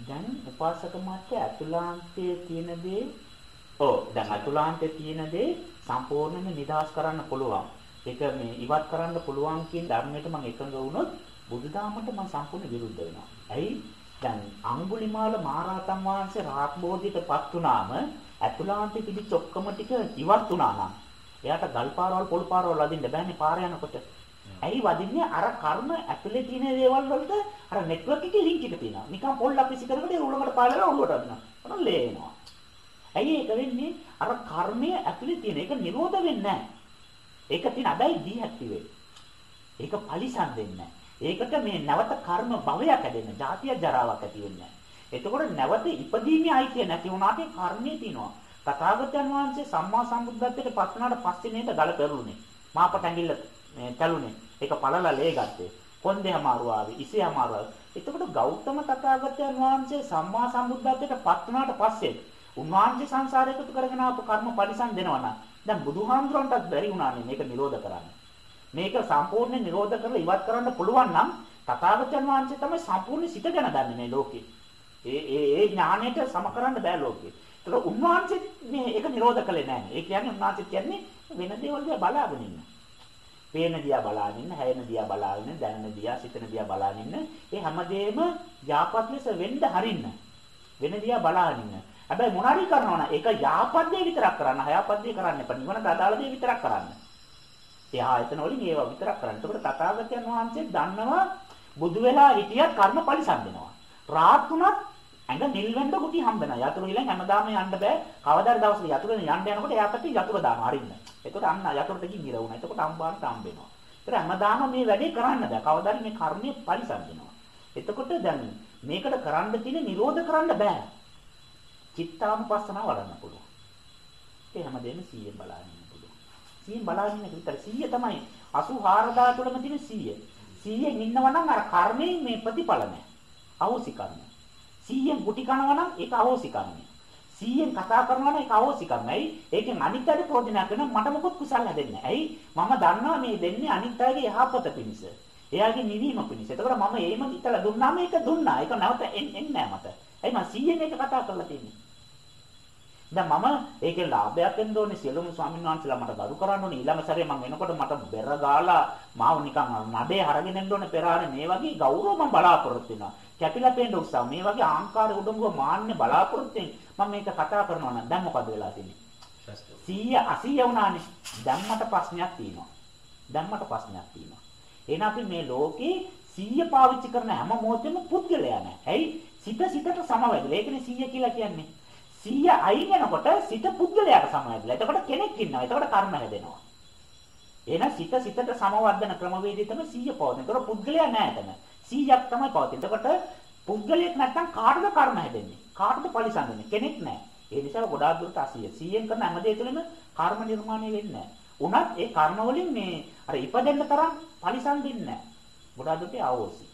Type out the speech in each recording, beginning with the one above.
දැන් උපාසක මාත්‍ය අතුලාන්තයේ තියෙන දේ ඔව් දැන් අතුලාන්තයේ තියෙන දේ සම්පූර්ණයෙන්ම නිදහස් කරන්න පුළුවන්. ඒක මේ ඉවත් කරන්න පුළුවන් කියන ධර්මයට මම එකඟ වුණොත් බුදුදහමට මම සම්පූර්ණ විරුද්ධ වෙනවා. ඇයි? දැන් අඟුලිමාල මහරහතන් වහන්සේ රාත් බෝධියටපත් වුණාම අතුලාන්තයේ තිබිච්ච ඔක්කොම ටික ඉවත් වුණා නම් එයාට ගල් පාරවල් පොල් පාරවල් වදින්න බෑනේ පාර යනකොට. ඇයි වදින්නේ අර කර්ම ඇතුලේ තියෙන දේවල් වලට අර නෙට්වර්ක් එකේ ලින්ක් එක තියෙනවා. නිකන් පොල් අපි සිකරකට ඒ උලකට පාලලා ඔළුවට වදිනවා. මොන ලේ එනවා. ඇයි ඒක වෙන්නේ? අර කර්මය ඇතුලේ තියෙන එක නිරෝධ වෙන්නේ නැහැ. ඒක තියෙන හැබැයි ඩිඇක්ටිවේට්. ඒක පරිසම් වෙන්නේ ඒකට මේ නැවත කර්ම භවයක් හැදෙන්න, ජාතිය ජරාවක් ඇති වෙන්නේ එතකොට නැවත ඉපදීමේ අයිතිය නැති වුණාට කර්මයේ තියෙනවා. තථාගතයන් වහන්සේ සම්මා සම්බුද්ධත්වයට පත් වුණාට පස්සේ නේද ගල පෙරළුනේ. මාපට ඇඟිල්ල මේ තැළුනේ. ඒක පළලා ලේ ගත්තේ. කොන්දේ අමාරු ආවේ, ඉසේ අමාරු ආවේ. එතකොට ගෞතම තථාගතයන් වහන්සේ සම්මා සම්බුද්ධත්වයට පත් වුණාට පස්සේ උන්වහන්සේ සංසාරේ එකතු කරගෙන ආපු කර්ම පරිසම් දෙනවා නම් දැන් බුදුහාමුදුරන්ටත් බැරි වුණානේ මේක නිරෝධ කරන්න. මේක සම්පූර්ණ නිරෝධ කරලා ඉවත් කරන්න පුළුවන් නම් තථාගතයන් වහන්සේ තමයි සම්පූර්ණ සිත ගැන දන්නේ මේ ලෝකේ. ඒ ඒ ඒ ඥාණයට සම කරන්න බෑ ලෝකේ. ඒක උන්වහන්සේ මේ ඒක නිරෝධ කළේ නැහැ. ඒ කියන්නේ උන්වහන්සේ කියන්නේ වෙන දේවල් දිහා බලාගෙන ඉන්න. පේන දිහා බලාගෙන ඉන්න, හැයෙන දිහා බලාගෙන ඉන්න, දැනෙන දිහා, සිතන දිහා බලාගෙන ඉන්න. ඒ හැමදේම යාපත් ලෙස වෙන්න හරින්න. වෙන දිහා බලාගෙන ඉන්න. හැබැයි මොනාරි කරනවා නම් ඒක යාපත් දේ විතරක් කරන්න, හයාපත් දේ කරන්න එපා. නිවන අදාළ දේ විතරක් කරන්න. ඒ ආයතන වලින් ඒවා විතරක් කරන්න. එතකොට තථාගතයන් වහන්සේ දන්නවා බුදු වෙලා හිටියත් කර්ම පරිසම් වෙනවා. රාත් තුනත් ඇඟ නිල් වෙන්න කුටි හම්බ වෙනවා. යතුරු හිලෙන් හැමදාම යන්න බෑ. කවදාද දවසක යතුරුෙන් යන්න යනකොට එයාට යතුරු දානවා අරින්න. එතකොට අන්න යතුරුට ගින් ඉර වුණා. එතකොට අම්බාන්ට හම්බ වෙනවා. ඒතර හැමදාම මේ වැඩේ කරන්න බෑ. කවදාද මේ කර්මයේ පරිසම් වෙනවා. එතකොට දැන් මේකට කරන්න තියෙන නිරෝධ කරන්න බෑ. චිත්තානුපස්සනාව වඩන්න පුළුවන්. ඒ හැමදේම 100 බලාගෙන ඉන්න පුළුවන්. 100 බලාගෙන ඉන්න විතර 100 තමයි 84000 තුළම තියෙන 100. 100න් ඉන්නවා නම් අර කර්මයේ මේ ප්‍රතිඵල නැහැ. අවශ්‍ය කර්ම. 100න් ගුටි කනවා නම් ඒක අවශ්‍ය කර්මයි. 100න් කතා කරනවා නම් ඒක අවශ්‍ය කර්මයි. ඒකෙන් අනිත් අයට ප්‍රයෝජනයක් වෙනවා මට මොකොත් කුසල් හැදෙන්නේ. ඇයි? මම දන්නවා මේ දෙන්නේ අනිත් අයගේ යහපත පිණිස. එයාගේ නිවීම පිණිස. එතකොට මම ඒම හිතලා දුන්නාම ඒක දුන්නා. ඒක නැවත එන්නේ නැහැ මට. ඇයි මම 100න් ඒක කතා කරලා තියෙන්නේ? දැන් මම ඒකේ ලාභයක් වෙන්න ඕනේ. සියලුම ස්වාමීන් වහන්සේලා මට ගරු කරන්න ඕනේ. ඊළඟ සැරේ මම එනකොට මට බෙර ගාලා මාව නිකන් නඩේ හරගෙන එන්න ඕනේ පෙරානේ මේ වගේ ගෞරව මම බලාපොරොත්තු වෙනවා. කැපිලා පේන්න උත්සාහ. මේ වගේ ආංකාර උඩඟුව මාන්නේ බලාපොරොත්තු මම මේක කතා කරනවා නම් දැන් මොකද වෙලා තියෙන්නේ? 100 80 වුණානේ දැන් මට ප්‍රශ්නයක් තියෙනවා. දැන් මට ප්‍රශ්නයක් තියෙනවා. එහෙනම් අපි මේ ලෝකේ 100 පාවිච්චි කරන හැම මොහොතෙම පුද්ගලයා නැහැ. ඇයි? සිත සිතට සමවැදලා ඒකනේ 100 කියලා කියන්නේ 100 අයින් වෙනකොට සිත පුද්ගලයාට සමවැදලා. එතකොට කෙනෙක් ඉන්නවා. එතකොට කර්ම හැදෙනවා. එහෙනම් සිත සිතට සමවර්ධන ක්‍රමවේදය තමයි 100 පවතින. එතකොට පුද්ගලයා නැහැ එතන. 100ක් තමයි පවතින. එතකොට පුද්ගලයෙක් නැත්තම් කාටද කර්ම හැදෙන්නේ? කාටද පරිසම් වෙන්නේ? කෙනෙක් නැහැ. ඒ නිසා ගොඩාක් දුරට 80 100ෙන් කරන හැමදේ තුළම කර්ම නිර්මාණය වෙන්නේ නැහැ. උනත් ඒ කර්ම වලින් මේ අර ඉපදෙන්න තරම් පරිසම් දෙන්නේ නැහැ. ගොඩාක් දුරට ආවෝසි.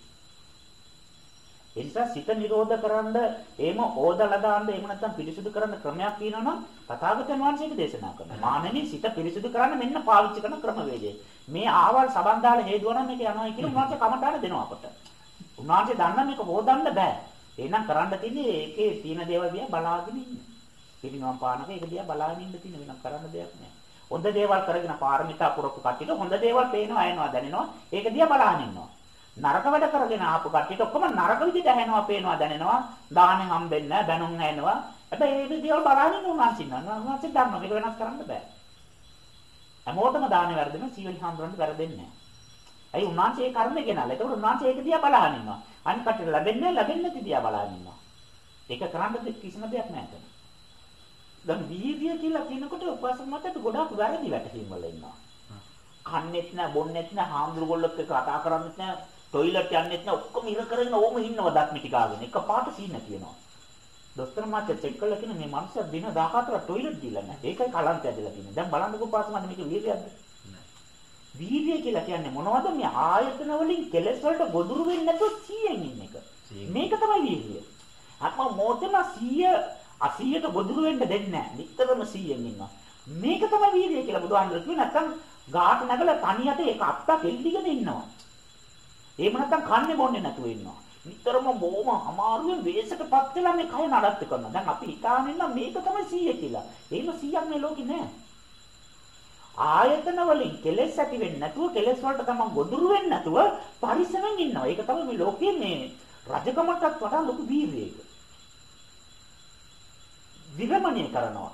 ඒ නිසා සිත නිරෝධ කරන්න එහෙම ඕදලා දාන්න එහෙම නැත්නම් පිරිසුදු කරන්න ක්‍රමයක් තියෙනවා නම් තථාගතයන් වහන්සේක දේශනා කරනවා. මානෙනි සිත පිරිසුදු කරන්න මෙන්න පාවිච්චි කරන ක්‍රමවේදය. මේ ආවල් සබන් දාලා හේතුව නම් මේක යනවා කියලා උන්වහන්සේ කමටහන දෙනවා අපට. උන්වහන්සේ දන්න මේක හොදන්න බෑ. එහෙනම් කරන්න තියෙන්නේ ඒකේ තියෙන දේවල් දිහා බලාගෙන ඉන්න. පිළිනවම් පානක ඒක දිහා බලාගෙන ඉන්න තියෙන වෙනක් කරන්න දෙයක් නෑ. හොඳ දේවල් කරගෙන පාරමිතා පුරපු කට්ටියට හොඳ දේවල් පේනවා අයනවා දැනෙනවා. ඒක දිහා බලාගෙන ඉන්නවා. නරක වැඩ කරගෙන ආපු කට්ටියට ඔක්කොම නරක විදිහට ඇහෙනවා, පේනවා, දැනෙනවා. දාහනේ හම්බෙන්නේ නැහැ, බැනුම් ඇහෙනවා. හැබැයි මේ විදිහවල් බලාගෙන උන්වහන්සේ ඉන්නවා. උන්වහන්සේ දන්නවා මේක වෙනස් කරන්න බෑ. හැමෝටම දාහනේ වැරදෙන සීවලි හම්බුනට වැරදෙන්නේ නැහැ. ඇයි උන්වහන්සේ ඒ කර්මය ගෙනල්ලා. ඒකට උන්වහන්සේ ඒක දිහා බලාගෙන ඉන්නවා. අනිත් කට්ටියට ලැබෙන්නේ ලැබෙන්නේ නැති දිහා බලාගෙන ඉන්නවා. ඒක කරන්න කිසිම දෙයක් නැහැ එතන. දැන් වීර්ය කියලා කියනකොට උපාසක මතට ගොඩාක් වැරදි වැටහීම් වල ඉන්නවා. කන්නේත් නැහැ, බොන්නේත් නැහැ, හාමුදුරුවෝ එක්ක කතා කරන්නේත් නැහැ, টොයිලට් යන්නෙත් නෑ. ඔක්කොම ඉර කරගෙන ඕම ඉන්නවා දත් මිටි කාගෙන එක පාට සීන කියනවා දොස්තර මාත්‍ය චෙක් කළා කියන මේ මනුස්සයා දින 14 টොයිලට් දීලා නැහැ. ඒකයි කලන්තය ඇදලා තියෙන්නේ. දැන් බලන්නකෝ පාස් මම මේක වීර්යයක්ද? වීර්යය කියලා කියන්නේ මොනවද? මේ ආයතන වලින් කෙලෙස් වලට ගොදුරු වෙන්නේ නැතුව 100න් ඉන්න එක. මේක තමයි වීර්යය. අත්ම මොතන 100 80ට ගොදුරු වෙන්න දෙන්නේ නැහැ. නිතරම 100න් ඉන්නවා. මේක තමයි වීර්යය කියලා බුදුහාමුදුරුවෝ කිව්වේ. නැත්තම් ගාට නැගලා තනියට ඒක අත්තක් එල්ලිගෙන ඉන්නවා එහෙම නැත්නම් කන්නේ බොන්නේ නැතුව ඉන්නවා. නිතරම බොහොම අමාරුවෙන් වෙහෙසටපත් වෙලා මේ කය නඩත්තු කරනවා. දැන් අපි හිතාගෙන ඉන්න මේක තමයි 100 කියලා. එහෙම 100ක් මේ ලෝකේ නැහැ. ආයතන වලින් කෙලෙස් ඇති වෙන්නේ නැතුව කෙලෙස් වලට තමන් ගොදුරු වෙන්නේ නැතුව පරිස්සමෙන් ඉන්නවා. ඒක තමයි මේ ලෝකයේ මේ රජකමටත් වඩා ලොකු වීර්යයක. විගමනය කරනවා.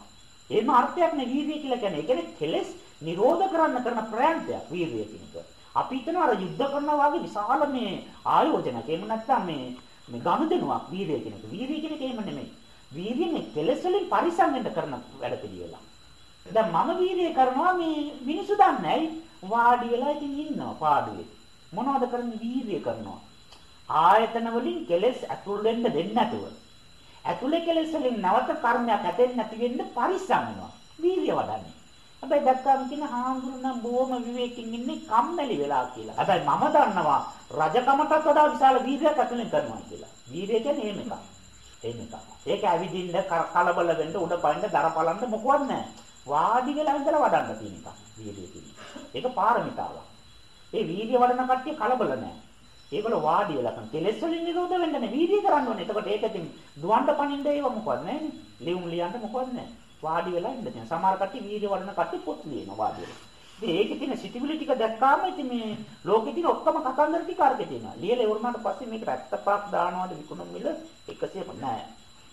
එහෙම අර්ථයක් නේ වීර්යය කියලා කියන්නේ. ඒ කියන්නේ කෙලෙස් නිරෝධ කරන්න කරන ප්‍රයත්නයක් වීර්යය කියන එක. අපි හිතනවා අර යුද්ධ කරනවා වගේ විශාල මේ ආයෝජනයක්. එහෙම නැත්නම් මේ මේ ගනුදෙනුවක් වීර්යය කියන එක. වීර්යය කියන එක එහෙම නෙමෙයි. වීර්යනේ කෙලෙස් වලින් පරිසම් වෙන්න කරන වැඩ පිළිවෙලක්. දැන් මම වීර්යය කරනවා මේ මිනිස්සු දන්නේ නැයි වාඩි වෙලා ඉතින් ඉන්නවා පාඩුවේ. මොනවද කරන්නේ වීර්යය කරනවා. ආයතන වලින් කෙලෙස් ඇතුල් වෙන්න දෙන්නේ නැතුව. ඇතුලේ කෙලෙස් වලින් නැවත කර්මයක් ඇතෙන්නේ නැති වෙන්න පරිස්සම් වෙනවා. වීර්ය වඩන්නේ. හැබැයි දැක්කම කියන හාමුදුරනම් බොහොම විවේකයෙන් ඉන්නේ කම්මැලි වෙලා කියලා. හැබැයි මම දන්නවා රජකමටත් වඩා විශාල වීර්යයක් ඇතුලෙන් කරනවා කියලා. වීර්යය කියන්නේ එහෙම එකක්. එහෙම එකක්. ඒක ඇවිදින්න කලබල වෙන්න උඩ පයින්න දරපලන්න මොකවත් නැහැ. වාඩි වෙලා ඉඳලා වඩන්න තියෙන එක. වීර්යය කියන්නේ. ඒක පාරමිතාවක්. ඒ වීර්ය වඩන කට්ටිය කලබල නැහැ. ඒගොල්ලෝ වාඩි වෙලා කරන කෙලෙස් වලින් නිරෝධ වෙන්න නේ වීර්ය කරන්න ඕනේ. එතකොට ඒක ඉතින් දුවන්න පනින්න ඒව මොකවත් නැහැ නේ. ලියුම් ලියන්න මොකවත් නැහැ. වාඩි වෙලා ඉන්න තියෙන. සමහර කට්ටිය වීර්ය වඩන කට්ටිය පොත් ලියනවා වාඩි වෙලා. ඉතින් ඒකේ තියෙන සිටිවිලි ටික දැක්කාම ඉතින් මේ ලෝකේ තියෙන ඔක්කොම කතන්දර ටික අරගෙන තියෙනවා. ලියලා ඉවරනාට පස්සේ මේකට 75ක් දානවාද විකුණුම් මිල 100 නෑ.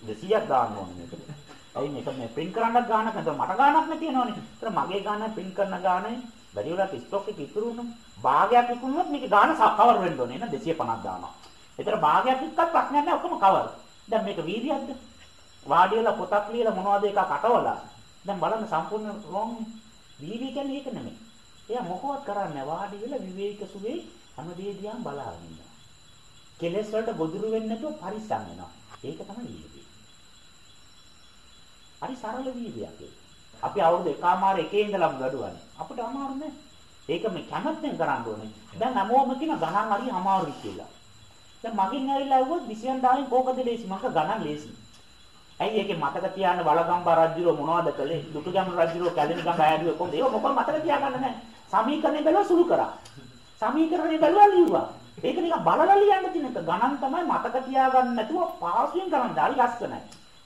200ක් දාන්න ඕනේ මේකට. ඇයි මේක මේ print කරන්නත් ගානක් නැත්නම් මට ගානක් නැතිනවනේ. ඒතර මගේ ගාන print කරන ගානේ වැඩි වෙලාවට ස්ටොක් එක ඉතුරු වුණොත් භාගයක් විකුණුවොත් මේක ගාන කවර් වෙන්න ඕනේ නේද 250ක් දානවා. ඒතර භාගයක් වික්කත් ප්‍රශ්නයක් නැහැ ඔක්කොම කවර්. දැන් මේක වීර්යයක්ද? වාඩි වෙලා පොතක් ලියලා මොනවද එකක් අටවලා. දැන් බලන්න සම්පූර්ණ රොන් වීර්ය කියන්නේ ඒක නෙමෙයි. එයා මොකවත් කරන්නේ වාඩි වෙලා විවේක සුවේ හැමදේ දිහා බලාගෙන ඉන්නවා. කෙලෙස් වලට ගොදුරු වෙන්නේ නැතුව පරිස්සම් වෙනවා. ඒක තමයි වීර්යය. හරි සරල වීර්යයක් ඒක. අපි අවුරුදු එකමාර එකේ ඉඳලම වැඩුවානේ. අපිට අමාරු නෑ. ඒක මේ කැමැත්තෙන් කරන්න ඕනේ. දැන් හැමෝම කියන ගණන් හරි අමාරුයි කියලා. දැන් මගෙන් ඇවිල්ලා ඇහුවොත් 20000න් කෝකද ලේසි? මක ගණන් ලේසි. ඇයි ඒකේ මතක තියාගන්න වලගම්බා රජුරෝ මොනවද කළේ? දුටුගැමුණු රජුරෝ කැලණි ගඟ ආයදුවේ කොහොමද? ඒක මොකක්ද මතක තියාගන්න නැහැ. සමීකරණය බැලුවා සුළු කරා. සමීකරණය බැලුවා ලියුවා. ඒක නිකන් බලලා ලියන්න තියෙන එක. ගණන් තමයි මතක තියාගන්න නැතුව පාසුවෙන් කරන්න. හරි ලස්සනයි.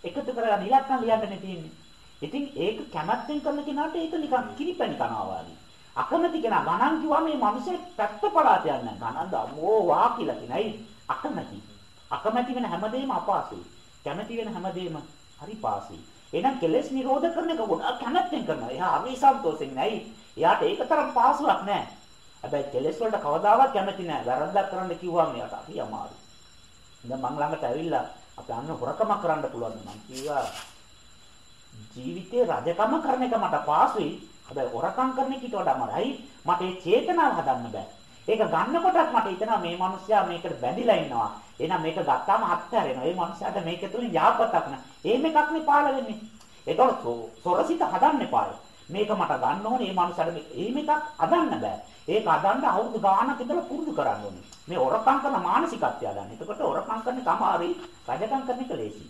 එකතු කරලා ඉලක්කම් ලියන්නනේ තියෙන්නේ. ඉතින් ඒක කැමැත්තෙන් කරන කෙනාට ඒක නිකන් කිරිපැණි කනවා වගේ. අකමැති කෙනා ගණන් කිව්වා මේ මිනිස්සේ පැත්ත පලාත යන්නේ. ගණන් දමෝ වා කියලා කියනයි අකමැති. අකමැති වෙන හැමදේම අපහසුයි. කැමැති වෙන හැමදේම හරි පාසුයි. එහෙනම් කෙලෙස් නිරෝධ කරන එක ගොඩාක් කැමැත්තෙන් කරනවා. එයා හරි සන්තෝෂෙන් නැයි. එයාට ඒක තරම් පාසුවක් නැහැ. හැබැයි කෙලෙස් වලට කවදාවත් කැමැති නැහැ. වැරද්දක් කරන්න කිව්වම එයාට හරි අමාරුයි. දැන් මං ළඟට ඇවිල්ලා අපි අන්න හොරකම කරන්න පුළුවන් මං කිව්වා ජීවිතේ රජකම කරන එක මට පාසුයි. හැබැයි හොරකම් කරන එකට වඩා අමාරුයි. මට ඒ චේතනාව හදන්න බෑ. ඒක ගන්නකොටත් මට හිතෙනවා මේ මිනිස්සයා මේකට බැඳිලා ඉන්නවා. එහෙනම් මේක ගත්තාම අත්හැරෙනවා. ඒ මිනිස්සයාට මේක තුලින් යාපතක් නෑ. එහෙම එකක් නේ පාල වෙන්නේ. ඒතකොට සොරසිත හදන්න එපාය. මේක මට ගන්න ඕනේ. මේ මිනිස්සයාට එහෙම එකක් හදන්න බෑ. ඒක හදන්න අවුරුදු ගාණක් ඉඳලා පුරුදු කරන්න ඕනේ. මේ හොරකම් කරන මානසිකත්වය හදන්න. එතකොට හොරකම් කරන කමාරි රජකම් කරන එක ලේසියි.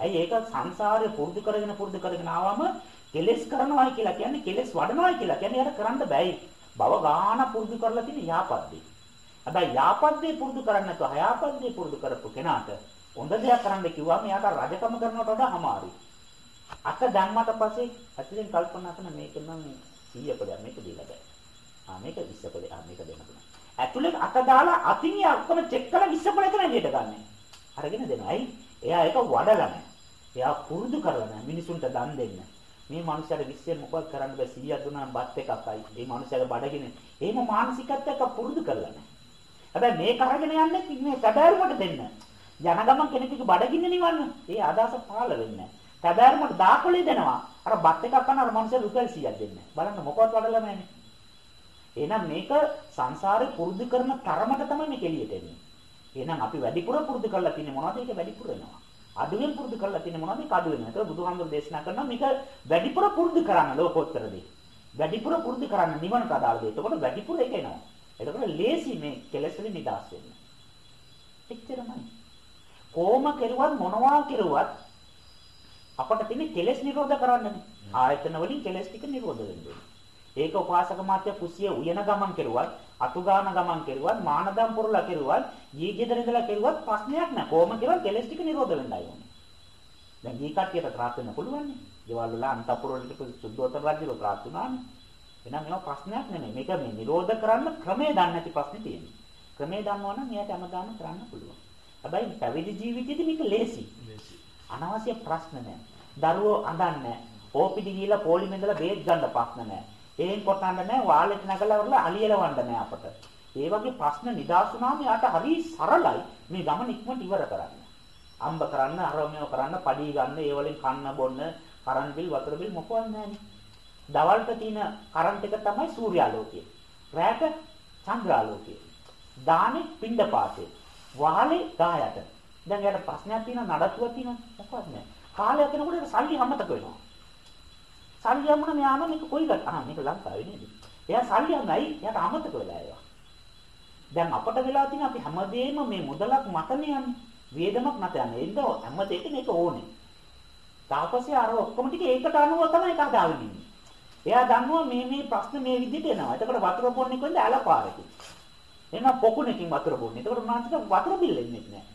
ඇයි ඒක සංසාරේ පුරුදු කරගෙන පුරුදු කරගෙන ආවම කෙලෙස් කරනවායි කියලා කියන්නේ කෙලෙස් වඩනවායි කියලා කියන්නේ යාට කරන්න බෑයි. බව ගාන පුරුදු කරලා තියෙන යාපද්දේ. හැබැයි යාපද්දේ පුරුදු කරන්නේ නැතුව හයාපද්දේ පුරුදු කරපු කෙනාට හොඳ දෙයක් කරන්න කිව්වම එයාට රජකම කරනවට වඩා අමාරුයි. අත දැම්මට පස්සේ ඇතුලෙන් කල්පනා කරන මේක නම් 100 පදයක් මේක දීලා බෑ. ආ මේක 20 පදයක් ආ මේක දෙන්න පුළුවන්. ඇතුලෙන් අත දාලා අතින් යා ඔක්කොම චෙක් කරලා 20 පදයක් නේද ගන්නෙ. අරගෙන දෙනවා. ඇයි? එයා ඒක වඩලා නැහැ. එයා පුරුදු කරලා නැහැ මිනිසුන්ට දන් දෙන්න. මේ මනුස්සයාට විශ්යෙන් මොකක්ද කරන්න බෑ 100ක් දුන්නා බත් එකක්යි. මේ මනුස්සයාගේ බඩගින. එහෙම මානසිකත්වයක් පුරුදු කරලා නැහැ. හැබැයි මේක අරගෙන යන්නේ මේ සැබෑරුමට දෙන්න. ජනගමන් කෙනෙකුගේ බඩගින්න නිවන්න. ඒ අදහස පාල වෙන්නේ නැහැ. සැබෑරුමට දාකොලේ දෙනවා. අර බත් එකක් කන අර මනුස්සයා රුපියල් 100ක් දෙන්නේ. බලන්න මොකවත් වඩලා නැහැනේ. එහෙනම් මේක සංසාරේ පුරුදු කරන තරමට තමයි මේක එළියට එන්නේ. එහෙනම් අපි වැඩිපුර පුරුදු කරලා තියෙන්නේ මොනවද? ඒක වැඩිපුර වෙනවා. අඩුවෙන් පුරුදු කරලා තියෙන්නේ මොනවද? ඒක අඩු වෙනවා. ඒක බුදුහාමුදුරු දේශනා කරනවා මේක වැඩිපුර පුරුදු කරන්න ලෝකෝත්තර දේ. වැඩිපුර පුරුදු කරන්න නිවනට අදාළ දේ. එතකොට වැඩිපුර ඒක එනවා. එතකොට ලේසි මේ කෙලෙස් වලින් නිදහස් වෙන්න. එච්චරමයි. කොහොම කෙරුවත් මොනවා කෙරුවත් අපට තියෙන්නේ කෙලෙස් නිරෝධ කරන්නනේ. ආයතන වලින් කෙලෙස් ටික නිරෝධ වෙන්න ඕනේ. ඒක උපාසක මාත්‍ය කුසිය උයන ගමන් කෙරුවත් අතුගාන ගමන් කෙරුවත් මානදම් පුරලා කෙරුවත් ඊ ගෙදර ඉඳලා කෙරුවත් ප්‍රශ්නයක් නැහැ. කොහොම කෙරුවත් කෙලස් ටික නිරෝධ වෙන්නයි ඕනේ. දැන් ඊ කට්ටියට ත්‍රාත් වෙන්න පුළුවන් නේ. ගෙවල් වල අන්තපුර වලට සුද්ධෝතර රජුල ත්‍රාත් වුණානේ. එහෙනම් මේවා ප්‍රශ්නයක් නෙමෙයි. මේක මේ නිරෝධ කරන්න ක්‍රමේ දන්නේ නැති ප්‍රශ්නේ තියෙන්නේ. ක්‍රමේ දන්නවා නම් එයාට හැමදාම කරන්න පුළුවන්. හැබැයි පැවිදි ජීවිතේදී මේක ලේසි. අනවශ්‍ය ප්‍රශ්න නැහැ. දරුවෝ අඳන්නේ ඕපිඩි ගිහිලා පොලිමේ ඉඳලා බේත් ගන්න ප්‍රශ්න නැහැ. ඒන් කොටන්න නැහැ වාලෙට නැගලා වරලා අලියලවන්න නැහැ අපට. ඒ වගේ ප්‍රශ්න නිදාසුනාම යාට හරි සරලයි මේ ගමන ඉක්මනට ඉවර කරන්න. අම්බ කරන්න, අරමෙව කරන්න, පඩි ගන්න, ඒ වලින් කන්න බොන්න, කරන් බිල්, වතුර බිල් මොකවත් නැහැ දවල්ට තියෙන කරන්ට් එක තමයි සූර්යාලෝකය. රැට චන්ද්‍රාලෝකය. දානේ පිණ්ඩපාතේ. වහලේ ගායට. දැන් යාට ප්‍රශ්නයක් තියෙනවා නඩත්තුවක් තියෙනවා මොකවත් නැහැ. කාලයක් යනකොට සල්ලි අමතක වෙනවා. සල්ලි යමුන මෙයාම මේක කොයි ගත්තා? ආ මේක ලංකාවේ නේද? එයා සල්ලි යන්නයි එයාට අමතක වෙලා ඒවා. දැන් අපට වෙලා තියෙන අපි හැමදේම මේ මුදලක් මතනේ යන්නේ. වේදමක් නැත යන්නේ. ඒද හැම දෙයකම මේක ඕනේ. තාපසේ අර ඔක්කොම ටික ඒකට අනුව තමයි ඒක හදාගෙන ඉන්නේ. එයා දන්නවා මේ මේ ප්‍රශ්න මේ විදිහට එනවා. එතකොට වතුර බොන්නේ කොහෙන්ද? ඇලපාරකින්. එහෙනම් පොකුණකින් වතුර බොන්නේ. එතකොට උන්වහන්සේට වතුර බිල් එන්නේ නැහැ.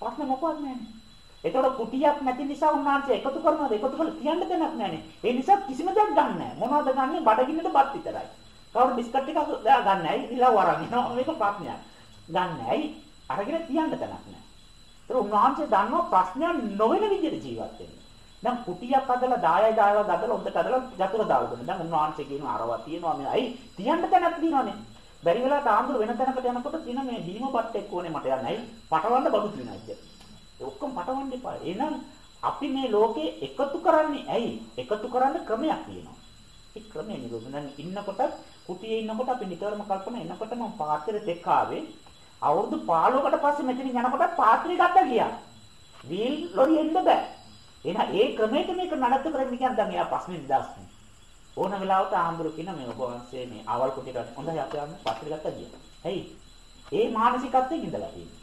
ප්‍රශ්න මොකවත් නැහැ. එතකොට කුටියක් නැති නිසා උන්වහන්සේ එකතු කරනවාද? එකතු කරලා තියන්න දෙයක් නැහැනේ. ඒ නිසා කිසිම දෙයක් ගන්න නැහැ. මොනවද ගන්නෙ? බඩගින්නට බත් විතරයි. කවුරු බිස්කට් ටිකක් ගන්න නැහැ. ඉලව වරන් එනවා. මේක ප්‍රශ්නයක්. ගන්න නැහැ. අරගෙන තියන්න දෙයක් නැහැ. ඒතර උන්වහන්සේ දන්නවා ප්‍රශ්නයක් නොවන විදිහට ජීවත් වෙන්න. දැන් කුටියක් හදලා 10යි 10ව ගදලා උන්ට කඩලා යතුරු දාලා දෙන්න. දැන් උන්වහන්සේ කියනවා අරවා තියෙනවා මේ අයි තියන්න තැනක් තියෙනවනේ. බැරි වෙලා තාම්දුර වෙන තැනකට යනකොට තියෙන මේ බීම පට්ටෙක් ඕනේ මට යන්නයි. පටවන්න බඩු තියෙනවා ඉතින්. ඒ ඔක්කොම පටවන්න එපා. එහෙනම් අපි මේ ලෝකේ එකතු කරන්නේ ඇයි? එකතු කරන්න ක්‍රමයක් තියෙනවා. ඒ ක්‍රමය නිරෝධ දැන් ඉන්නකොට කුටියේ ඉන්නකොට අපි නිතරම කල්පනා එනකොට මම පාත්‍රෙත් එක්ක ආවේ. අවුරුදු 15කට පස්සේ මෙතනින් යනකොට පාත්‍රය ගත්තා ගියා. වීල් ලොරියෙන්ද බෑ. එහෙනම් ඒ ක්‍රමයට මේක නඩත්තු කරගෙන කියන් දැන් එයා ප්‍රශ්නේ නිදාස්නේ. ඕන වෙලාවට ආම්බුරු කියන මේ ඔබ වහන්සේ මේ ආවල් කුටියට හොඳයි අපි යන්න පස්සේ ගත්තා කියලා. ඇයි? ඒ මානසිකත්වයෙන් ඉඳලා තියෙන්නේ.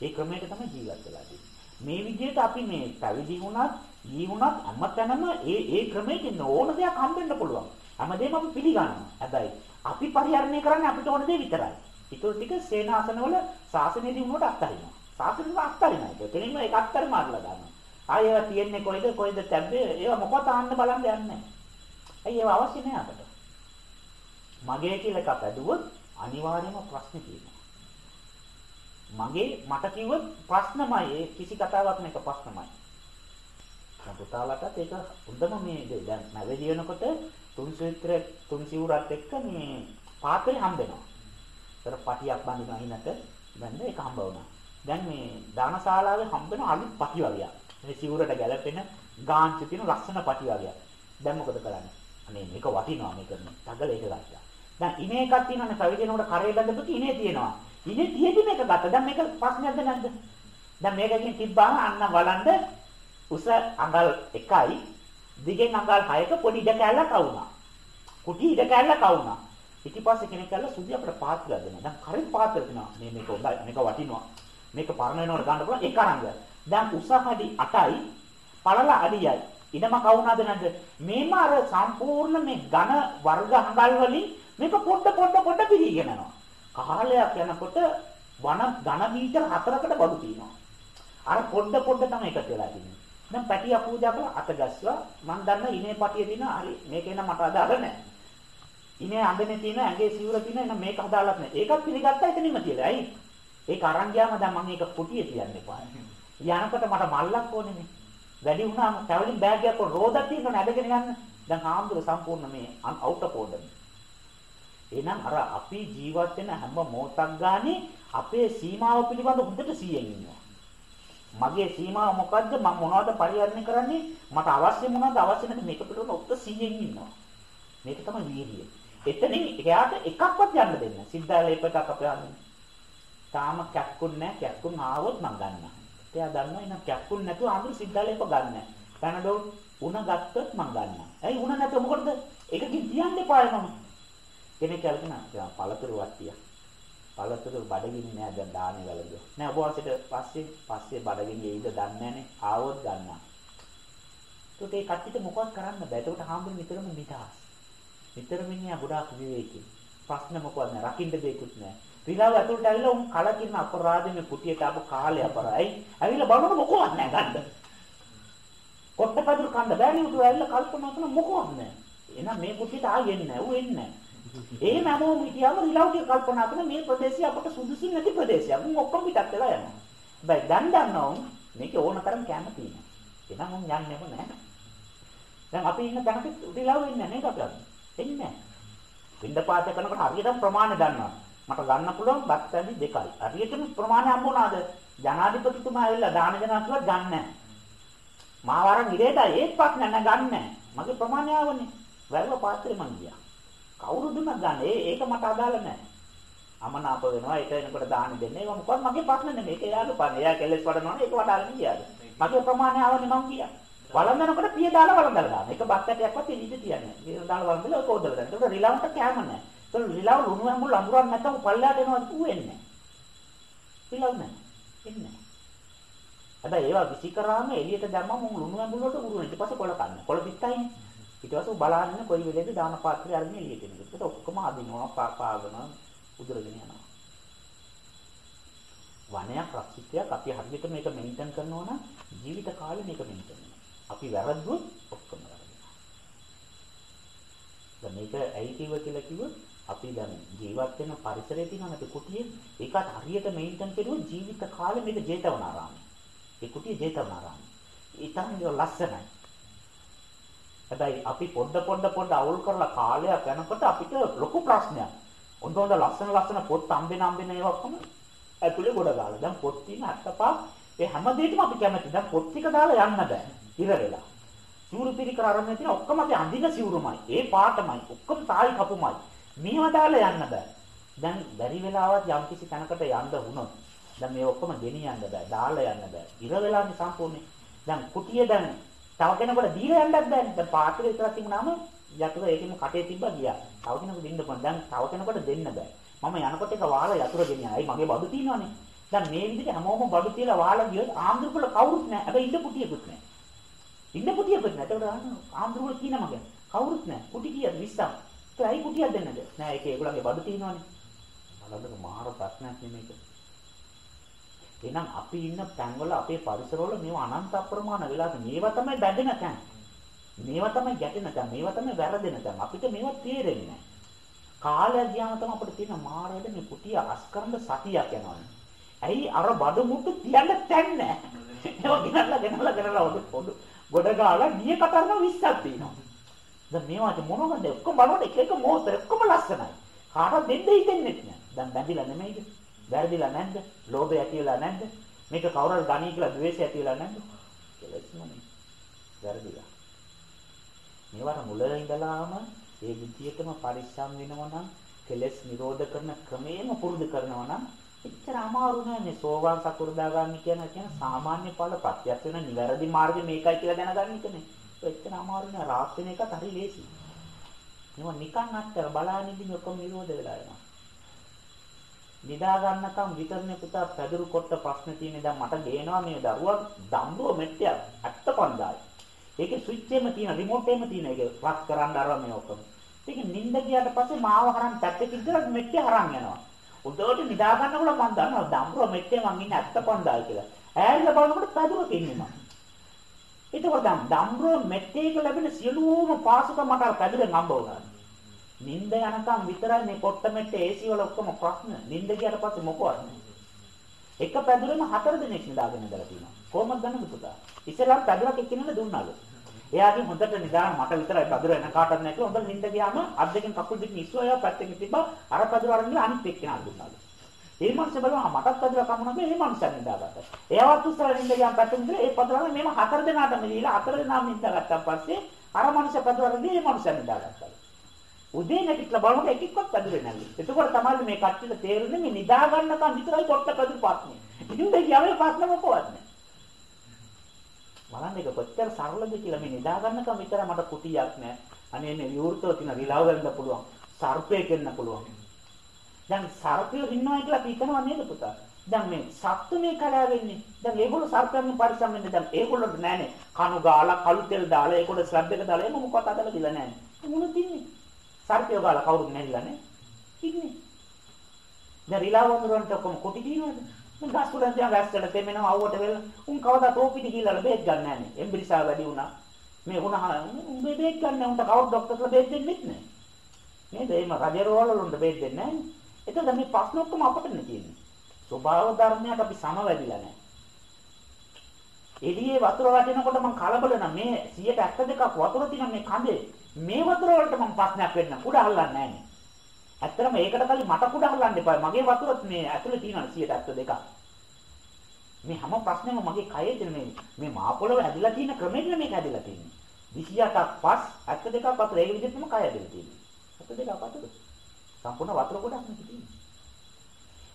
ඒ ක්‍රමයට තමයි ජීවත් වෙලා තියෙන්නේ. මේ විදිහට අපි මේ පැවිදි වුණත්, ඊ වුණත් අම්මතනම ඒ ඒ ක්‍රමයකින් ඕන දෙයක් හම්බෙන්න පුළුවන්. හැමදේම අපි පිළිගන්නවා. හැබැයි අපි පරිහරණය කරන්නේ අපිට ඕන දේ විතරයි. ඊට ටික සේනාසනවල ශාසනයේදී වුණොත් අත්හරිනවා. ශාසනෙම අත්හරිනවා. ඒක කෙලින්ම ඒක අත්තර මාරලා දානවා. ආයෙ ඒවා තියන්නේ කොයිද කොයිද තැබ්බේ ඒවා මොකවත් ආන්න බලන්න යන්නේ නැහැ. ඇයි ඒවා අවශ්‍ය නැහැ අපට. මගේ කියලා එකක් ඇදුවොත් අනිවාර්යයෙන්ම ප්‍රශ්න තියෙනවා. මගේ මට කිව්වොත් ප්‍රශ්නමයි ඒ කිසි කතාවක් මේක ප්‍රශ්නමයි. පුතාලටත් ඒක හොඳම මේ දැන් නැවැදි වෙනකොට තුන් සූත්‍ර තුන් සිවුරත් එක්ක මේ පාත්‍රය හම්බ වෙනවා. ඒතර පටියක් බඳිනවා හිනට දැන් ඒක හම්බ වුණා. දැන් මේ දානශාලාවේ හම්බ වෙන අලුත් පටි වගේක්. මේ සිවුරට ගැලපෙන ගාන්ච තියෙන ලස්සන පටි වගේක්. දැන් මොකද කරන්නේ? අනේ මේක වටිනවා මේක තගල ඒක ගත්තා. දැන් ඉනේ එකක් තියෙනවානේ පැවිදෙනකොට කරේ බඳපු ඉනේ තියෙනවා. ඉනේ තියෙදි මේක ගත්තා. දැන් මේක ප්‍රශ්නයක්ද නැද්ද? දැන් මේකකින් තිබ්බාම අන්න වළඳ උස අඟල් 1යි දිගෙන් අඟල් 6ක පොඩි ඉඩ කැල්ලක් අවුනා. කුටි ඉඩ කැල්ලක් අවුනා. ඊට පස්සේ කෙනෙක් කළා සුදි අපිට පාත්‍රය දෙනවා. දැන් කරේ පාත්‍රය දෙනවා. මේ මේක හොඳයි. මේක වටිනවා. මේක පරණ වෙනවට ගන්න පුළුවන් ඒක අරන් දැන් උස අඩි 8යි පළල අඩියයි. ඉඩම කවුනාද නැද්ද? මේම අර සම්පූර්ණ මේ ඝන වර්ග හඟල් වලින් මේක පොඩ පොඩ පොඩ පිරීගෙන යනවා. කාලයක් යනකොට වන ඝන මීටර 4කට බඩු තියෙනවා. අර පොඩ පොඩ තමයි එකට වෙලා තියෙන්නේ. දැන් පැටිය පූජා කරලා අත ගැස්සුවා. මම දන්න ඉනේ පටිය දින හරි මේක එන මට අදාළ නැහැ. ඉනේ අඳනේ තියෙන ඇඟේ සිවුර තියෙන එන මේක අදාළත් නැහැ. ඒකත් පිළිගත්තා එතනින්ම තියලා. ඇයි? ඒක අරන් ගියාම දැන් මම ඒක කුටිය තියන්න එපා. යනකොට මට මල්ලක් ඕනේනේ. වැඩි වුණාම ට්‍රැවලින් බෑග් එකක් රෝදක් තියෙනවනේ අදගෙන යන්න. දැන් ආම්දුර සම්පූර්ණ මේ අවුට් කෝඩ් එහෙනම් අර අපි ජීවත් වෙන හැම මොහොතක් ගානේ අපේ සීමාව පිළිබඳ හොඳට සිහියෙන් ඉන්නවා. මගේ සීමාව මොකද්ද? මම මොනවද පරිහරණය කරන්නේ? මට අවශ්‍ය මොනවද? අවශ්‍ය නැති මේක පිළිබඳ ඔක්ක සිහියෙන් ඉන්නවා. මේක තමයි වීර්යය. එතනින් එයාට එකක්වත් යන්න දෙන්න. සිද්ධාලේපයක් අපේ අන්නේ. තාම කැක්කුන් නැහැ. කැක්කුන් ආවොත් මම ගන්නවා. එයා දන්නවා එහෙනම් කැක්කුන් නැතුව ආඳුරු සිද්ධාලේප ගන්න නැහැ. පැනඩෝල් උණ ගත්තොත් මම ගන්නවා. ඇයි උණ නැතුව මොකටද? ඒකකින් තියන්න එපායි මම. කෙනෙක් කල්පනා පළතුරු වට්ටිය. පළතුරු බඩගිනි නෑ දැන් දාන්නේ වැළඳුවා. නෑ ඔබ වහන්සේට පස්සේ පස්සේ බඩගිනි එයිද දන්නේ නෑනේ. ආවොත් ගන්නවා. ඒකට ඒ කට්ටියට මොකවත් කරන්න බෑ. ඒකට හාමුදුරුවෝ නිතරම නිදහස්. නිතරම ඉන්නේ ගොඩාක් විවේකී. ප්‍රශ්න මොකවත් නැහැ. රකින්න දෙයක්වත් නැහැ. රිලාව ඇතුළට ඇවිල්ලා උන් කලකින්න අපරාධෙ මේ කුටියට ආපු කාලේ අපරායි. ඇවිල්ලා බලනකොට මොකවත් නැහැ ගන්න. කොට්ටපදුරු කන්න බෑනේ උතු ඇවිල්ලා කල්පනා කරන මොකවත් නැහැ. එහෙනම් මේ කුටියට ආයෙන්නේ නැහැ. ඌ එන්නේ නැහැ. ඒ නමෝ හිටියම රිලව්ගේ කල්පනා කරන මේ ප්‍රදේශය අපට සුදුසු නැති ප්‍රදේශයක්. උන් ඔක්කොම පිටත් වෙලා යනවා. හැබැයි දැන් දන්නවා උන් මේක ඕන තරම් කැම තියෙනවා. එහෙනම් උන් යන්නේම නැහැ. දැන් අපි ඉන්න තැනක රිලව් ඉන්නේ නේද අපිට? එන්නේ නැහැ. පින්ඩ පාත කරනකොට හරියටම ප්‍රමාණය දන්නවා. මට ගන්න පුළුවන් බත් පැදි දෙකයි. හරියටම ප්‍රමාණය හම්බුණාද? ජනාධිපතිතුමා ඇවිල්ලා දාන දෙනවා කියලා ගන්න නැහැ. මාව අරන් ඉරේටයි ඒත් පත් නැහැ ගන්න නැහැ. මගේ ප්‍රමාණය ආවනේ. වැරව පාත්‍රේ මං ගියා. කවුරු දුන්නත් ගන්න. ඒ ඒක මට අදාළ නැහැ. අමනාප වෙනවා ඒක එනකොට දාන දෙන්නේ. ඒක මොකක්ද මගේ ප්‍රශ්න නෙමෙයි. ඒක එයාගේ පණ. එයා කෙලස් වඩනවනේ ඒක වඩාගෙන ගියාද. මගේ ප්‍රමාණය ආවනේ මං ගියා. වළඳනකොට පිය දාලා වළඳලා දාන්න. ඒක බත් ඇටයක්වත් එළියට තියන්නේ. පිය දාලා වළඳලා ඒක උදලා දාන්න. ඒක රිලවන්ට කෑම නැහැ. ඒක රිලව ලුණු ඇඹුල් අඳුරන්නේ නැත්නම් පල්ලයට එනවා ඌ එන්නේ. රිලව නැහැ. එන්නේ. හැබැයි ඒවා විසි කරාම එළියට දැම්මම උන් ලුණු ඇඹුල් වලට උරුන. ඊට පස්සේ කොළ කන්න. කොළ පිටයිනේ. ඊට පස්සේ බලාගෙන කොයි වෙලේද දාන පාත්‍රය අරගෙන එළියට එන්නේ. ඒක ඔක්කොම අදිනවා පාපාගෙන උදුරගෙන යනවා. වනයක් රක්ෂිතයක් අපි හරියට මේක මෙන්ටන් කරනවා නම් ජීවිත කාලෙ මේක මෙන්ටන් වෙනවා. අපි වැරද්දුවොත් ඔක්කොම වැරදිනවා. දැන් මේක ඇයි කිව්ව කියලා කිව්වොත් අපි දැන් ජීවත් වෙන පරිසරයේ තියෙන අපේ කුටියේ ඒකත් හරියට මෙන්ටන් කරුවොත් ජීවිත කාලෙ මේක ජේතවනාරාමයි. ඒ කුටිය ජේතවනාරාමයි. ඊටම ලස්සනයි. හැබැයි අපි පොඩ පොඩ පොඩ අවුල් කරලා කාලයක් යනකොට අපිට ලොකු ප්‍රශ්නයක්. හොඳ හොඳ ලස්සන ලස්සන පොත් අම්බෙන අම්බෙන ඒවා ඔක්කොම ඇතුලේ ගොඩ ගාලා. දැන් පොත් තියෙන අත්තපා ඒ හැම දෙයකම අපි කැමති. දැන් පොත් ටික දාලා යන්න බෑ. ඉර වෙලා. සිවුරු පිළිකර අරගෙන තියෙන ඔක්කොම අපි අඳින සිවුරුමයි. ඒ පාටමයි. ඔක්කොම තායි කපුමයි. මේවා දාලා යන්න බෑ. දැන් බැරි වෙලාවත් යම් කිසි තැනකට යන්න වුණොත් දැන් මේ ඔක්කොම ගෙනියන්න බෑ. දාලා යන්න බෑ. ඉර වෙලානේ සම්පූර්ණේ. දැන් කුටිය දැන් තව කෙනෙකුට දීලා යන්නත් බෑනේ. දැන් පාත්‍රය විතරක් තිබුණාම යතුරු ඒකෙම කටේ තිබ්බා ගියා. තව කෙනෙකුට දෙන්න පුළුවන්. දැන් තව කෙනෙකුට දෙන්න බෑ. මම යනකොට එක වාලා යතුරු ගෙනියන. අයි මගේ බඩු තියෙනවනේ. දැන් මේ විදිහට හැමෝම බඩු තියලා වාලා ගියොත් ආම්දුරුවල කවුරුත් නැහැ. හැබැයි ඉන්න පුටියකුත් නැහැ. ඉන්න පුටියකුත් නැහැ. ඒකට ආම්දුරුවල කියන මගේ කවුරුත් නැහැ. පුටි කීයද 20ක්. ඒ අයි පුටියක් දෙන්නද? නෑ ඒක ඒගොල්ලන්ගේ බඩු තියෙනවනේ. බලන්න මාර ප්‍රශ්නයක් නෙමේක. එහෙනම් අපි ඉන්න තැන්වල අපේ පරිසරවල මේව අනන්ත අප්‍රමාණ වෙලා මේවා තමයි බැඳෙන තැන්. මේවා තමයි ගැටෙන තැන්. මේවා තමයි වැරදෙන තැන්. අපිට මේවා තේරෙන්නේ නැහැ. කාලය ගියාම තමයි අපිට තියෙන මාරයට මේ කුටිය අස්කරන සතියක් යනවානේ. ඇයි අර බඩු මුට්ටු තියන්න තැන් නැහැ. ඒක ගෙනල්ලා ගෙනල්ලා ගෙනල්ලා පොඩු ගොඩ ගාලා ගිය කතරන 20ක් තියෙනවා. දැන් මේවාට මොනවද ඔක්කොම බලනකොට එක එක මොහොත ඔක්කොම ලස්සනයි. කාටවත් දෙන්න හිතෙන්නේ නැහැ. දැන් බැඳිලා නෙමෙයිද? වැරදිලා නැද්ද? ලෝභය ඇති වෙලා නැද්ද? මේක කවුරු හරි ගනී කියලා ද්වේෂය ඇති වෙලා නැද්ද? කෙලෙස්මනේ. වැරදිලා. මේවට මුල ඉඳලාම ඒ විදියටම පරිස්සම් වෙනවා නම් කෙලෙස් නිරෝධ කරන ක්‍රමයෙන්ම පුරුදු කරනවා නම් එච්චර අමාරු නෑ මේ සෝවාන් සකු르දාගාමි කියන කියන සාමාන්‍ය ඵල ප්‍රත්‍යක්ෂ වෙන නිවැරදි මාර්ගය මේකයි කියලා දැනගන්න එකනේ. එච්චර අමාරු නෑ රාත් වෙන එකත් හරි ලේසි. මේවා නිකන් අත්තර බලාගෙන ඉඳින් ඔක්කොම නිරෝධ වෙලා යනවා. නිදා ගන්නකම් විතරනේ පුතා පැදුරු කොට ප්‍රශ්න තියෙන්නේ දැන් මට ගේනවා මේ දරුවා දම්බුව මෙට්ටයක් 75000යි. ඒකේ ස්විච් එකම තියෙන රිමෝට් එකම තියෙන ඒක වත් කරන්න අරව මේ ඔක්කොම. ඒක නිින්ද ගියාට පස්සේ මාව හරන් පැත්තකින් ඉඳලා මෙට්ටය හරන් යනවා. උදේට නිදා ගන්නකොට මම දන්නවා දම්බුව මෙට්ටේ මං ඉන්නේ 75000යි කියලා. ඈල්ල බලනකොට පැදුරක ඉන්නේ මම. එතකොට දැන් දම්බුව මෙට්ටේක ලැබෙන සියලුම පාසුකම් මට අර පැදුරෙන් හම්බ වුණා. නිින්ද යනකම් විතරයි මේ පොට්ටමෙට්ට AC වල ඔක්කොම ප්‍රශ්න. නිින්ද ගියට පස්සේ මොකවත් නෑ. එක පැදුරෙම හතර දිනක් නිදාගෙන ඉඳලා තියෙනවා. කොහොමද දන්නද පුතා? ඉස්සෙල්ලා පැදුරක් එක්කිනෙල දුන්නාලු. එයාගෙන් හොඳට නිදාන මට විතරයි පැදුර එන කාටවත් නැහැ කියලා හොඳට නිින්ද ගියාම අත් දෙකෙන් කකුල් දෙකෙන් ඉස්සුවා පැත්තකින් තිබ්බා අර පැදුර අරන් ගිහලා අනිත් එක්කෙනා දුන්නාලු. ඒ මනුස්සය බලනවා මටත් පැදුර කමුණා මේ මනුස්සයා නිදාගත්තා. එයාවත් උස්සලා නිින්ද ගියාම පැත්තකින් ඉඳලා ඒ පැදුර අරන් මේම හතර දෙනාටම දීලා හතර දෙනාම නිදාගත්තා පස්සේ අර මනුස්සයා පැදුර අරන් ගිහලා ඒ මනුස්සයා නිදාගත්තා. උදේ නැගිටලා බලනකොට එකෙක්වත් පැදුරේ නැහැ. එතකොට තමයි මේ කට්ටියට තේරෙන්නේ මේ නිදා ගන්නකම් විතරයි පොට්ට පැදුරු පාස්නේ. ඉතින් ඒ යමේ ප්‍රශ්න මොකවත් නැහැ. බලන්න ඒක කොච්චර සරලද කියලා මේ නිදා ගන්නකම් විතර මට කුටියක් නැහැ. අනේ මේ විවෘතව තියෙන රිලව් වෙන්න පුළුවන්. සර්පයෙක් වෙන්න පුළුවන්. දැන් සර්පයෝ ඉන්නවා කියලා අපි හිතනවා නේද පුතා? දැන් මේ සත්තු මේ කලාව වෙන්නේ. දැන් ඒගොල්ලෝ සර්පයන්ගෙන් පරිස්සම් වෙන්නේ. දැන් ඒගොල්ලොන්ට නෑනේ. කණු ගාලා, කළු තෙල් දාලා, ඒගොල්ලෝ ස්ලැබ් එක දාලා එහෙම මොකක්ද අදලා දිලා නෑනේ. මොනවද තින්නේ? සර්පයෝ ගාලා කවුරුත් නැරිලා නේ. ඉන්නේ. දැන් රිලා වඳුරන්ට ඔක්කොම කොටි දිනවද? මම ගස් වල තියන ගස් වල තෙමෙනවා අවුවට වෙලා. උන් කවදා තෝපිටි කියලා බේත් ගන්න නැහැ. එම්බිරිසා වැඩි වුණා. මේ වුණා උන් බේත් ගන්න උන්ට කවුරු ડોක්ටර්ලා බේත් දෙන්නෙත් නැහැ. නේද? එහෙම රජරෝවල උන්ට බේත් දෙන්නේ නැහැ. එතකොට මේ ප්‍රශ්න ඔක්කොම අපිටනේ තියෙන්නේ. ස්වභාව ධර්මයක් අපි සමවැදිලා නැහැ. එළියේ වතුර වදිනකොට මම කලබල නම් මේ 172ක් වතුර තියෙන මේ කඳේ මේ වතුර වලට මම ප්‍රශ්නයක් වෙන්න කුඩ අල්ලන්නේ නැහැ. ඇත්තටම ඒකට කලින් මට කුඩ අල්ලන්න එපා. මගේ වතුරත් මේ ඇතුලේ තියෙනවා 172ක්. මේ හැම ප්‍රශ්නෙම මගේ කයේ තියෙන මේ මේ මා පොළව ඇදලා තියෙන ක්‍රමෙන්න මේක ඇදලා තියෙන්නේ. 28ක් පස් 72ක් වතුර ඒ විදිහටම කය ඇදලා තියෙන්නේ. 72ක් වතුර. සම්පූර්ණ වතුර කොටක් මේක තියෙන්නේ.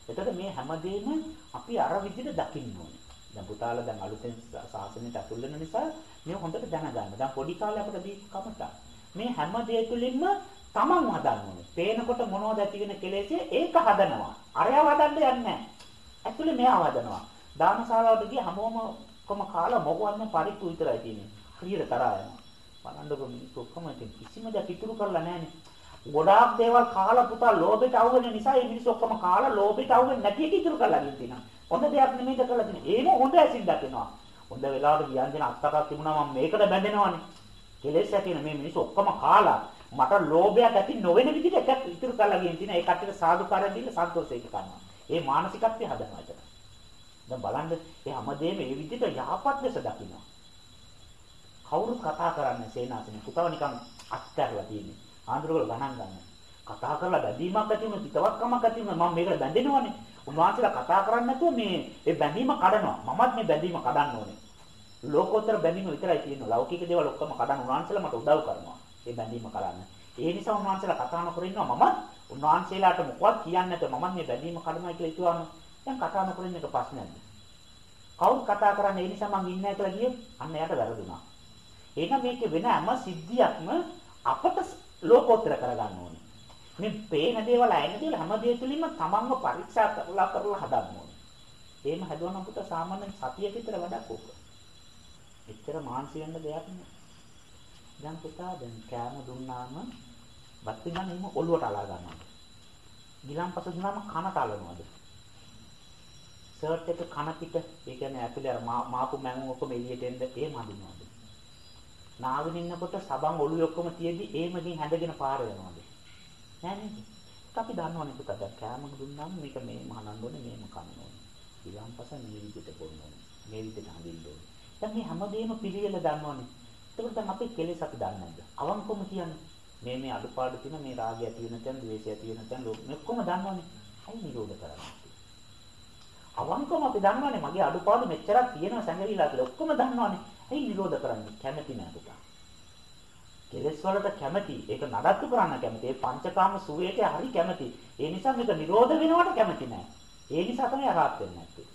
එතකොට මේ හැමදේම අපි අර විදිහට දකින්න ඕනේ. දැන් පුතාලා දැන් අලුතෙන් සාසනයට ඇතුල් වෙන නිසා මේ හොඳට දැනගන්න. දැන් පොඩි කාලේ අපිට දී කමතා. මේ හැම දෙය තුළින්ම තමන් හදන්න ඕනේ. පේනකොට මොනවද ඇති වෙන කෙලෙසේ ඒක හදනවා. අරයව හදන්න යන්නේ නැහැ. ඇතුලේ මෙයා හදනවා. දානශාලාවට ගිය හැමෝම කොම කාලා මොකවන්න පරිප්පු විතරයි තියෙන්නේ. හරියට තරහා යනවා. බලන්නකො මිනිස්සු ඔක්කොම කිසිම දෙයක් ඉතුරු කරලා නැහනේ. ගොඩාක් දේවල් කාලා පුතා ලෝභයට අවු වෙන නිසා මේ මිනිස්සු ඔක්කොම කාලා ලෝභයට අවු වෙන්නේ නැති එක ඉතුරු කරලා තියෙනවා. හොඳ දෙයක් නෙමෙයිද කරලා තියෙන්නේ. ඒක හොඳ ඇසින් දකිනවා. හොඳ වෙලාවට ව්‍යංජන අත්තකක් තිබුණා මම මේකට බැඳෙනවනේ. කෙලෙස් ඇතින මේ මිනිස්සු ඔක්කොම කාලා මට ලෝභයක් ඇති නොවන විදිහට එකක් ඉතුරු කරලා ගියන් තියෙන ඒ කට්ටියට සාදුකාරය දීලා සන්තෝෂයට කරනවා. ඒ මානසිකත්වය හදනවා එතන. දැන් බලන්න ඒ හැමදේම මේ විදිහට යහපත් ලෙස දකිනවා. කවුරුත් කතා කරන්නේ සේනාසනේ පුතව නිකන් අත්හැරලා තියෙන්නේ. ආන්දරවල ගණන් ගන්න. කතා කරලා බැඳීමක් ඇති වෙන පිටවක්කමක් ඇති වෙන මම මේකට බැඳෙනවනේ. උන්වහන්සේලා කතා කරන්නේ නැතුව මේ ඒ බැඳීම කඩනවා. මමත් මේ බැඳීම කඩන්න ඕනේ. ලෝකෝත්තර බැඳීම විතරයි තියෙන්නේ. ලෞකික දේවල් ඔක්කොම කඩන උන්වහන්සේලා මට උදව් කරනවා. ඒ බැඳීම කඩන්න. ඒ නිසා උන්වහන්සේලා කතා නොකර ඉන්නවා. මමත් උන්වහන්සේලාට මොකවත් කියන්නේ නැතුව මමත් මේ බැඳීම කඩනවා කියලා හිතුවාම දැන් කතා නොකර ඉන්න එක ප්‍රශ්නයක් නෑ. කවුරු කතා කරන්නේ ඒ නිසා මං ඉන්නේ නැහැ කියලා කියේ අන්න එයාට වැරදුනා. එහෙනම් මේකේ වෙන හැම සිද්ධියක්ම අපට ලෝකෝත්තර කරගන්න ඕනේ. මේ පේන දේවල් ඇයෙන දේවල් හැම දෙය තුළින්ම තමන්ව පරීක්ෂා කරලා කරලා හදන්න ඕනේ. එහෙම හදුවනම් පුතා සාමාන්‍ය සතිය විතර වැඩක් ඕක. එච්චර මානසික වෙන්න දෙයක් නෑ. දැන් පුතා දැන් කෑම දුන්නාම බත් පිඟන් එහෙම ඔළුවට අලා ගන්නවා. ගිලම්පස දුන්නාම කනට අලනවාද? ෂර්ට් එක කන පිට ඒ කියන්නේ ඇතුලේ අර මාපු මැංගු ඔක්කොම එළියට එන්න එහෙම අදිනවාද? නාගෙන ඉන්නකොට සබන් ඔළුවේ ඔක්කොම තියෙදි එහෙමකින් හැඳගෙන පාර යනවාද? නෑ නේද? අපි දන්නවනේ පුතා දැන් කෑම දුන්නාම මේක මේ මහනන්න ඕනේ මේම කන්න ඕනේ. ඊළඟපස මේ විදිහට බොන්න ඕනේ. මේ විදිහට හඳින්න ඕනේ. දැන් මේ හැමදේම පිළිවෙල දන්නවනේ. ඒකට දැන් අපේ කෙලෙස් අපි දන්නේ නැද්ද? අවංකවම කියන්නේ මේ මේ අඩුපාඩු තියෙන මේ රාගය ඇති වෙන තැන්, ද්වේෂය ඇති වෙන තැන් ලෝක මේ ඔක්කොම දන්නවනේ. අයි නිරෝධ කරන්නේ. අවංකවම අපි දන්නවනේ මගේ අඩුපාඩු මෙච්චරක් තියෙනවා සංගවිලා කියලා ඔක්කොම දන්නවනේ. ඇයි නිරෝධ කරන්නේ? කැමැති නෑ පුතා. කෙලෙස් වලට කැමැති. ඒක නඩත්තු කරන්න කැමැති. ඒ පංචකාම සුවයට හරි කැමැති. ඒ නිසා මේක නිරෝධ වෙනවට කැමැති නෑ. ඒ නිසා තමයි රාත් වෙන්නේ නැත්තේ.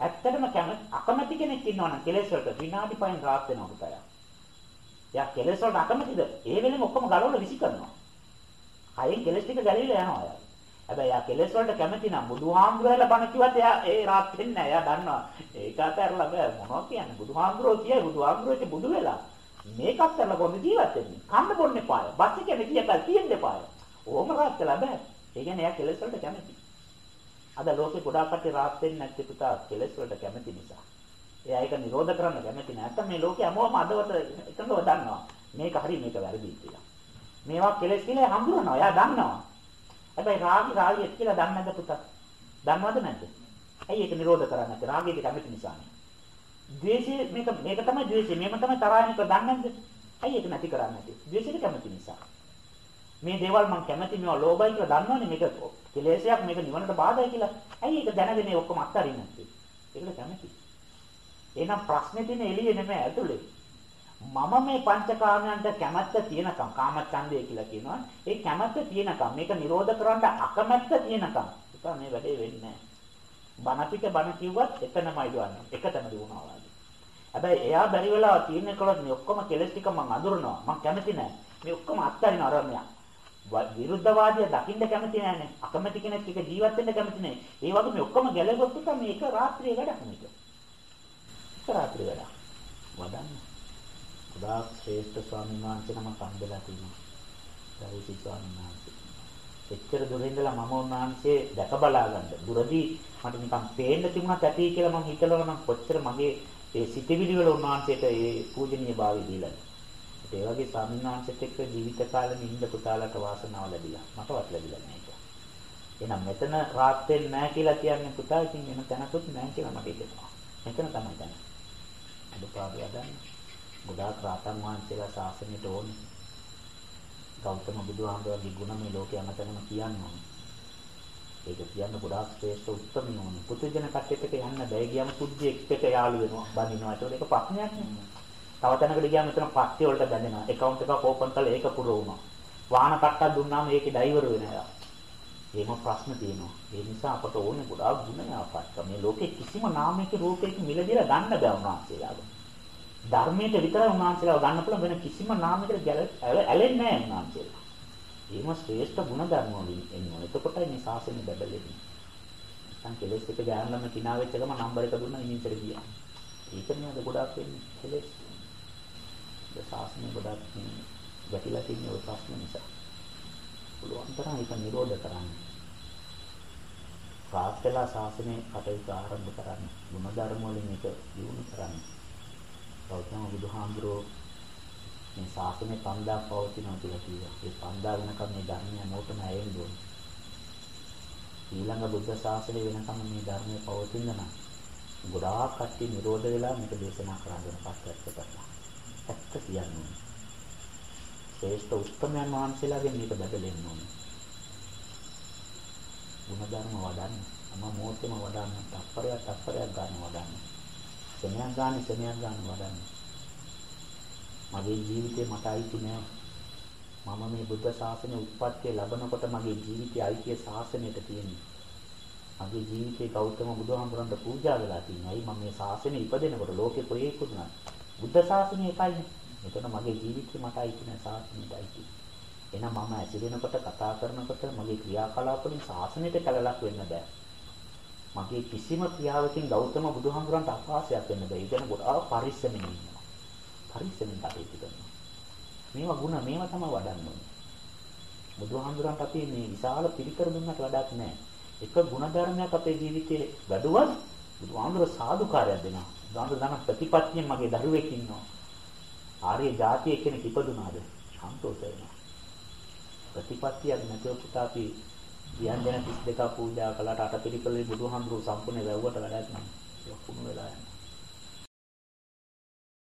ඇත්තටම කැමැති අකමැති කෙනෙක් ඉන්නවනම් කෙලෙස් වලට විනාඩි 5න් රාත් වෙනවා පුතය. එයා කෙලෙස් වලට අකමැතිද? ඒ වෙලෙම ඔක්කොම ගලවලා විසි කරනවා. කයෙන් කෙලෙස් ටික ගැලවිලා යනවා එයා. හැබැයි යා කෙලෙස් වලට කැමති නම් බුදුහාමුදුරලා බණ කිව්වත් එයා ඒ රාත් වෙන්නේ නැහැ. එයා දන්නවා. ඒක අතහැරලා බෑ මොනවා කියන්නේ. බුදුහාමුදුරෝ කියයි බුදුහාමුදුරෝට බුදු වෙලා. මේකත් කරලා කොහොමද ජීවත් වෙන්නේ? කන්න බොන්න එපාය. බස් එකේ කියපල් තියෙන්න එපාය. ඕම රාත් වෙලා බෑ. ඒ කියන්නේ එයා කෙලෙස් වලට කැමති. අද ලෝකේ ගොඩාක් කටේ රාත් වෙන්නේ නැති පුතා කෙලෙස් වලට කැමති නිසා. එයා ඒක නිරෝධ කරන්න කැමති නැත්නම් මේ ලෝකේ හැමෝම අදවත එකඟව දන්නවා. මේක හරි මේක වැරදි කියලා. මේවා කෙලෙස් කියලා හඳුනනවා. එයා දන්නවා. හැබැයි රාගي රාගිය කියලා දන්නේ නැද්ද පුතා? දන්නවද නැද්ද? ඇයි ඒක නිරෝධ කරන්නේ නැත්තේ? රාගයට කැමති නිසානේ. ද්වේෂය මේක මේක තමයි ද්වේෂය. මේක තමයි තරහිනක දන්නේ නැද්ද? ඇයි ඒක නැති කරන්නේ නැත්තේ? ද්වේෂයට කැමති නිසා. මේ දේවල් මම කැමති මේවා ලෝභයි කියලා දන්නවනේ මේක කෙලෙසයක් මේක නිවනට බාධායි කියලා. ඇයි ඒක දැනගෙන මේ ඔක්කොම අත්හරින්නේ නැත්තේ? ඒකට කැමති. එහෙනම් ප්‍රශ්නේ තියෙන්නේ එළියේ නෙමෙයි ඇතුලේ. මම මේ පංචකාමයන්ට කැමැත්ත තියෙනකම් කාමච්ඡන්දය කියලා කියනවා. ඒ කැමැත්ත තියෙනකම් මේක නිරෝධ කරන්න අකමැත්ත තියෙනකම් ඒක මේ වැඩේ වෙන්නේ නැහැ. බණ පිට බණ කිව්වත් එතනමයි දුවන්නේ. එකතැනදී වුණා වගේ. හැබැයි එයා බැරි වෙලා තීරණය කළොත් මේ ඔක්කොම කෙලස් ටික මම අඳුරනවා. මම කැමති නැහැ. මේ ඔක්කොම අත්හරින අරමයා. විරුද්ධවාදිය දකින්න කැමති නැහැනේ. අකමැති කෙනෙක් එක ජීවත් වෙන්න කැමති නැහැ. ඒ වගේ මේ ඔක්කොම ගැලවෙද්දී තමයි මේක රාත්‍රියේ වැඩක් මේක. ඒක රාත්‍රියේ වැඩක්. වදන්න. ගොඩාක් ශ්‍රේෂ්ඨ ස්වාමීන් වහන්සේ නමක් අන්දලා තිනවා. දරුසි ස්වාමීන් වහන්සේ. එච්චර දුර ඉඳලා මම උන්වහන්සේ දැක බලා ගන්න. දුරදී මට නිකන් පේන්න තිබුණත් ඇති කියලා මම හිතනවා නම් කොච්චර මගේ ඒ සිතිවිලි වල උන්වහන්සේට ඒ පූජනීය භාවය දීලා. ඒ වගේ ස්වාමීන් වහන්සේත් එක්ක ජීවිත කාලෙම ඉන්න පුතාලට වාසනාව ලැබිලා. මටවත් ලැබිලා නැහැ. එහෙනම් මෙතන රාත් වෙන්නේ නැහැ කියලා කියන්නේ පුතා ඉතින් වෙන තැනකුත් නැහැ කියලා මට හිතෙනවා. මෙතන තමයි තැන. අදුපාඩු යදන්න. ගොඩාක් රාතන් වහන්සේලා ශාසනයට ඕනේ. ගෞතම බුදුහාමුදුරගේ ගුණ මේ ලෝකේ අමතනම කියන්න ඕනේ. ඒක කියන්න ගොඩාක් ශ්‍රේෂ්ඨ උත්තරම ඕනේ. පුදුජන කට්ටියට යන්න බැහැ ගියම සුද්ධි එක්ක යාළු වෙනවා. බඳිනවා. ඒක ඒක ප්‍රශ්නයක් නෙමෙයි. තව තැනකට ගියාම එතන පස්සේ වලට බැඳෙනවා. account එකක් ඕපන් කරලා ඒක පුරවනවා. වාහන කට්ටක් දුන්නාම ඒකේ ඩ්‍රයිවර් වෙනවා. එහෙම ප්‍රශ්න තියෙනවා. ඒ නිසා අපට ඕනේ ගොඩාක් ගුණ යාපත්ක. මේ ලෝකේ කිසිම නාමයක රූපයක මිලදිලා ගන්න බෑ උන්වහන්සේලාට. ධර්මයට විතරයි උන්වහන්සේලාව ගන්න පුළුවන් වෙන කිසිම නාමයකට ඇලෙන්නේ නැහැ උන්වහන්සේලා. එහෙම ශ්‍රේෂ්ඨ ගුණ ධර්ම වලින් එන්නේ. එතකොටයි මේ ශාසනය බබලෙන්නේ. නැත්නම් කෙලෙස් එක ගෑනලම කිනා වෙච්ච ගම නම්බර එක දුන්නා ඉමින්තර ගියා. ඒක නේද ගොඩාක් වෙන්නේ කෙලෙස්. ඒ ශාසනය ගොඩාක් ගැටිලා තියෙන ඔය ප්‍රශ්න නිසා. පුළුවන් තරම් ඒක නිරෝධ කරන්න. ප්‍රාර්ථනා ශාසනය කටයුතු ආරම්භ කරන්න. ගුණධර්ම වලින් ඒක දියුණු කරන්න. ගෞතම බුදුහාමුදුරෝ මේ ශාසනය 5000 පවතිනවා කියලා කිව්වා. ඒ 5000 වෙනකම් මේ ධර්මය මොකටම ඇයෙන්න ඕනේ. ඊළඟ බුද්ධ ශාසනය වෙනකම් මේ ධර්මය පවතින නම් ගොඩාක් කට්ටිය නිරෝධ වෙලා මේක දේශනා කරන්න පස්සට කරලා. ඇත්ත කියන්නේ. ශ්‍රේෂ්ඨ උත්තමයන් වහන්සේලාගෙන් මේක බදලෙන්න ඕනේ. ಗುಣධර්ම වඩන්න. අම මොහොතේම වඩන්න. තප්පරයක් තප්පරයක් ගන්න වඩන්න. සෙනයක් ගන්න සෙනයක් ගන්න වඩන්න. මගේ ජීවිතේ මට අයිති නෑ. මම මේ බුද්ධ ශාසනය උත්පත්ති ලැබනකොට මගේ ජීවිතයේ අයිතිය ශාසනයට තියෙනවා. මගේ ජීවිතේ ගෞතම බුදුහාමුදුරන්ට පූජා වෙලා තියෙනවා. අයි මම මේ ශාසනය ඉපදෙනකොට ලෝකෙ කොහේ ඉපදුණා. බුද්ධ ශාසනය එකයි. එතන මගේ ජීවිතේ මටයි කියන ශාසනයටයි කියන්නේ. එහෙනම් මම ඇසිරෙනකොට කතා කරනකොට මගේ ක්‍රියාකලාප වලින් ශාසනයට කලලක් වෙන්න බෑ. මගේ කිසිම ක්‍රියාවකින් ගෞතම බුදුහාමුදුරන්ට අපහාසයක් වෙන්න බෑ. ඒකන ගොඩාක් පරිස්සමෙන් ඉන්නවා. පරිස්සමෙන් කටයුතු කරනවා. මේවා ಗುಣ මේවා තමයි වඩන්න ඕනේ. බුදුහාමුදුරන්ට අපි මේ විශාල පිළිකර දුන්නට වැඩක් නැහැ. එක ಗುಣධර්මයක් අපේ ජීවිතේ වැඩුවත් බුදුහාමුදුර සාදුකාරයක් දෙනවා. බුදුහාමුදුර දන ප්‍රතිපත්තියෙන් මගේ දරුවෙක් ඉන්නවා. ආර්ය જાතිය කෙනෙක් ඉපදුනාද? සන්තෝෂ වෙනවා. ප්‍රතිපත්තියක් නැතුව පුතා අපි කියන්නේ 32 පූජා කළාට අටපිරිකලේ බුදුහාමුදුරුවෝ සම්පූර්ණ වැව්වට වැඩක් නැහැ. ඒක කුණු වෙලා යනවා.